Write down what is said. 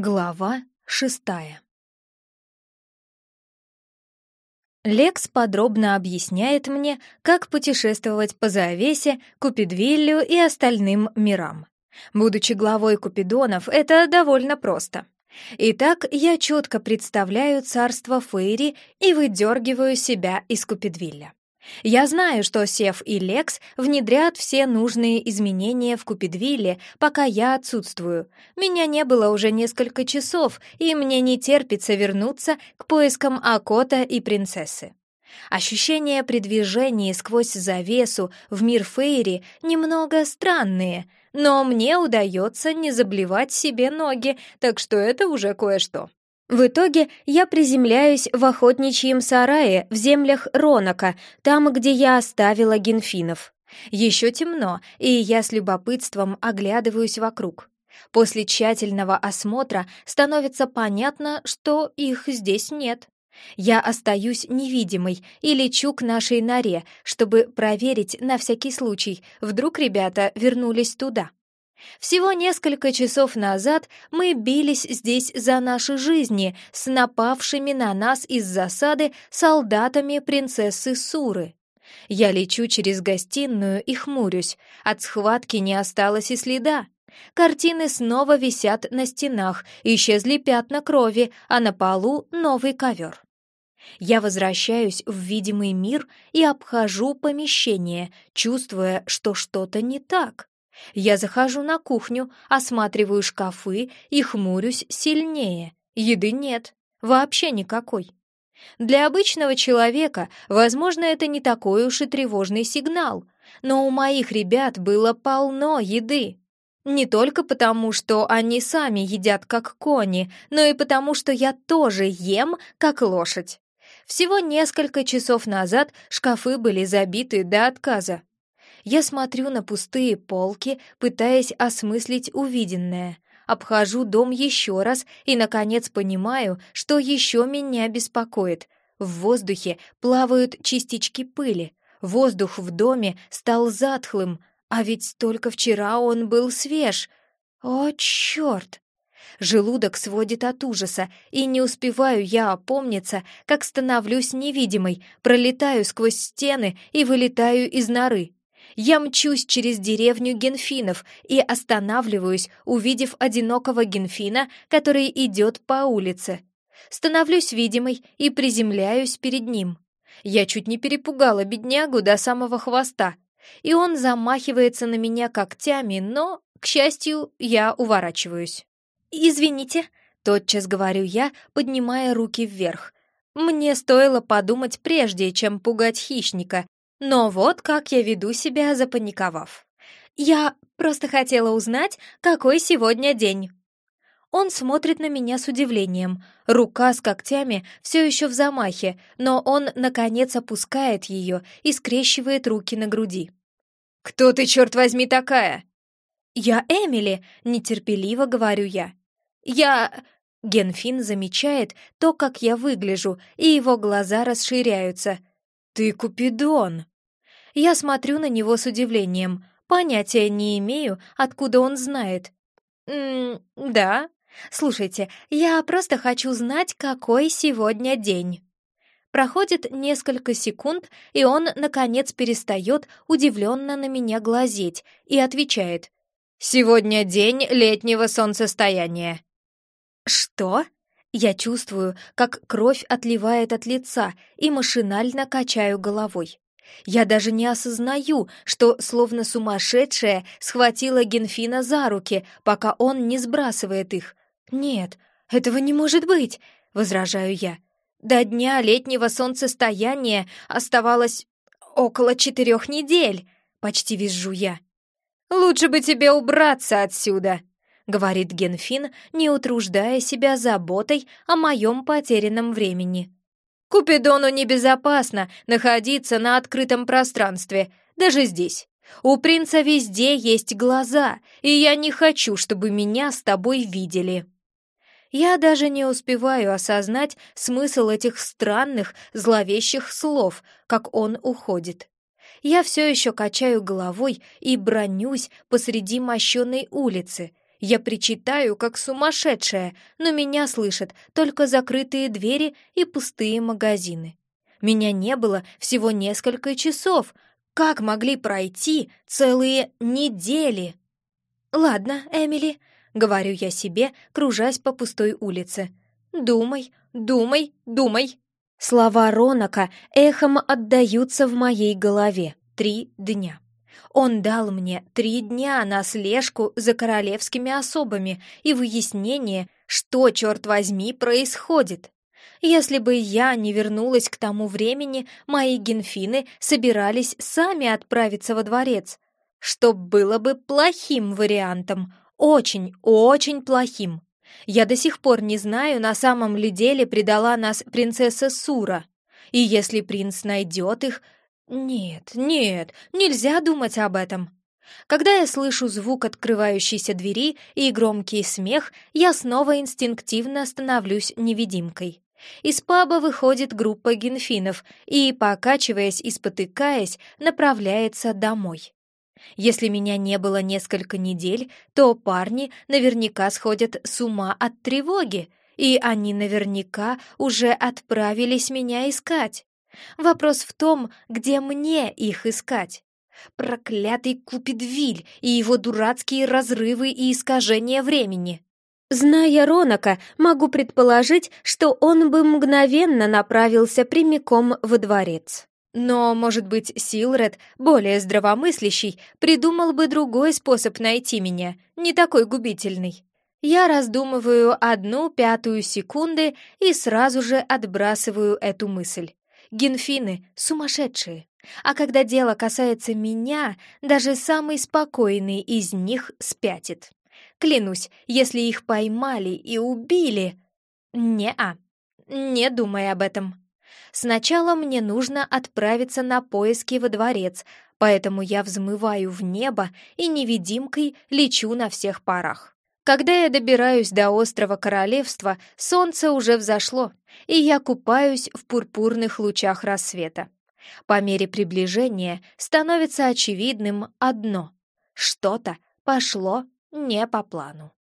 Глава шестая Лекс подробно объясняет мне, как путешествовать по Завесе, Купидвиллю и остальным мирам. Будучи главой Купидонов, это довольно просто. Итак, я четко представляю царство Фейри и выдергиваю себя из Купидвилля. Я знаю, что Сев и Лекс внедрят все нужные изменения в Купидвилле, пока я отсутствую. Меня не было уже несколько часов, и мне не терпится вернуться к поискам Акота и принцессы. Ощущения при движении сквозь завесу в мир Фейри немного странные, но мне удается не заблевать себе ноги, так что это уже кое-что. В итоге я приземляюсь в охотничьем сарае в землях Ронака, там, где я оставила генфинов. Еще темно, и я с любопытством оглядываюсь вокруг. После тщательного осмотра становится понятно, что их здесь нет. Я остаюсь невидимой и лечу к нашей норе, чтобы проверить на всякий случай, вдруг ребята вернулись туда. Всего несколько часов назад мы бились здесь за наши жизни с напавшими на нас из засады солдатами принцессы Суры. Я лечу через гостиную и хмурюсь. От схватки не осталось и следа. Картины снова висят на стенах, исчезли пятна крови, а на полу новый ковер. Я возвращаюсь в видимый мир и обхожу помещение, чувствуя, что что-то не так. Я захожу на кухню, осматриваю шкафы и хмурюсь сильнее. Еды нет, вообще никакой. Для обычного человека, возможно, это не такой уж и тревожный сигнал, но у моих ребят было полно еды. Не только потому, что они сами едят как кони, но и потому, что я тоже ем как лошадь. Всего несколько часов назад шкафы были забиты до отказа. Я смотрю на пустые полки, пытаясь осмыслить увиденное. Обхожу дом еще раз и, наконец, понимаю, что еще меня беспокоит. В воздухе плавают частички пыли. Воздух в доме стал затхлым, а ведь только вчера он был свеж. О, черт! Желудок сводит от ужаса, и не успеваю я опомниться, как становлюсь невидимой, пролетаю сквозь стены и вылетаю из норы. Я мчусь через деревню генфинов и останавливаюсь, увидев одинокого генфина, который идет по улице. Становлюсь видимой и приземляюсь перед ним. Я чуть не перепугала беднягу до самого хвоста, и он замахивается на меня когтями, но, к счастью, я уворачиваюсь. «Извините», — тотчас говорю я, поднимая руки вверх. Мне стоило подумать прежде, чем пугать хищника, но вот как я веду себя, запаниковав. Я просто хотела узнать, какой сегодня день. Он смотрит на меня с удивлением. Рука с когтями все еще в замахе, но он, наконец, опускает ее и скрещивает руки на груди. «Кто ты, черт возьми, такая?» «Я Эмили», — нетерпеливо говорю я. «Я...» Генфин замечает то, как я выгляжу, и его глаза расширяются. «Ты Купидон!» Я смотрю на него с удивлением. Понятия не имею, откуда он знает. «М да. Слушайте, я просто хочу знать, какой сегодня день». Проходит несколько секунд, и он, наконец, перестает удивленно на меня глазеть и отвечает. «Сегодня день летнего солнцестояния». «Что?» Я чувствую, как кровь отливает от лица и машинально качаю головой. Я даже не осознаю, что, словно сумасшедшая, схватила Генфина за руки, пока он не сбрасывает их. «Нет, этого не может быть!» — возражаю я. До дня летнего солнцестояния оставалось около четырех недель, почти визжу я. «Лучше бы тебе убраться отсюда!» Говорит Генфин, не утруждая себя заботой о моем потерянном времени. «Купидону небезопасно находиться на открытом пространстве, даже здесь. У принца везде есть глаза, и я не хочу, чтобы меня с тобой видели». Я даже не успеваю осознать смысл этих странных, зловещих слов, как он уходит. Я все еще качаю головой и бронюсь посреди мощенной улицы, Я причитаю, как сумасшедшая, но меня слышат только закрытые двери и пустые магазины. Меня не было всего несколько часов. Как могли пройти целые недели? «Ладно, Эмили», — говорю я себе, кружась по пустой улице. «Думай, думай, думай». Слова Ронака эхом отдаются в моей голове. Три дня. Он дал мне три дня на слежку за королевскими особами и выяснение, что, черт возьми, происходит. Если бы я не вернулась к тому времени, мои генфины собирались сами отправиться во дворец, что было бы плохим вариантом, очень, очень плохим. Я до сих пор не знаю, на самом ли деле предала нас принцесса Сура. И если принц найдет их, нет, нет, нельзя думать об этом. Когда я слышу звук открывающейся двери и громкий смех, я снова инстинктивно становлюсь невидимкой. Из паба выходит группа генфинов и, покачиваясь и спотыкаясь, направляется домой. Если меня не было несколько недель, то парни наверняка сходят с ума от тревоги, и они наверняка уже отправились меня искать. Вопрос в том, где мне их искать. Проклятый Купидвиль и его дурацкие разрывы и искажения времени. Зная Ронака, могу предположить, что он бы мгновенно направился прямиком во дворец. Но, может быть, Силред, более здравомыслящий, придумал бы другой способ найти меня, не такой губительный. Я раздумываю одну пятую секунды и сразу же отбрасываю эту мысль. Генфины сумасшедшие. А когда дело касается меня, даже самый спокойный из них спятит. Клянусь, если их поймали и убили... Не-а, не думай об этом. Сначала мне нужно отправиться на поиски во дворец, поэтому я взмываю в небо и невидимкой лечу на всех парах. Когда я добираюсь до острова Королевства, солнце уже взошло, и я купаюсь в пурпурных лучах рассвета. По мере приближения становится очевидным одно — что-то пошло не по плану.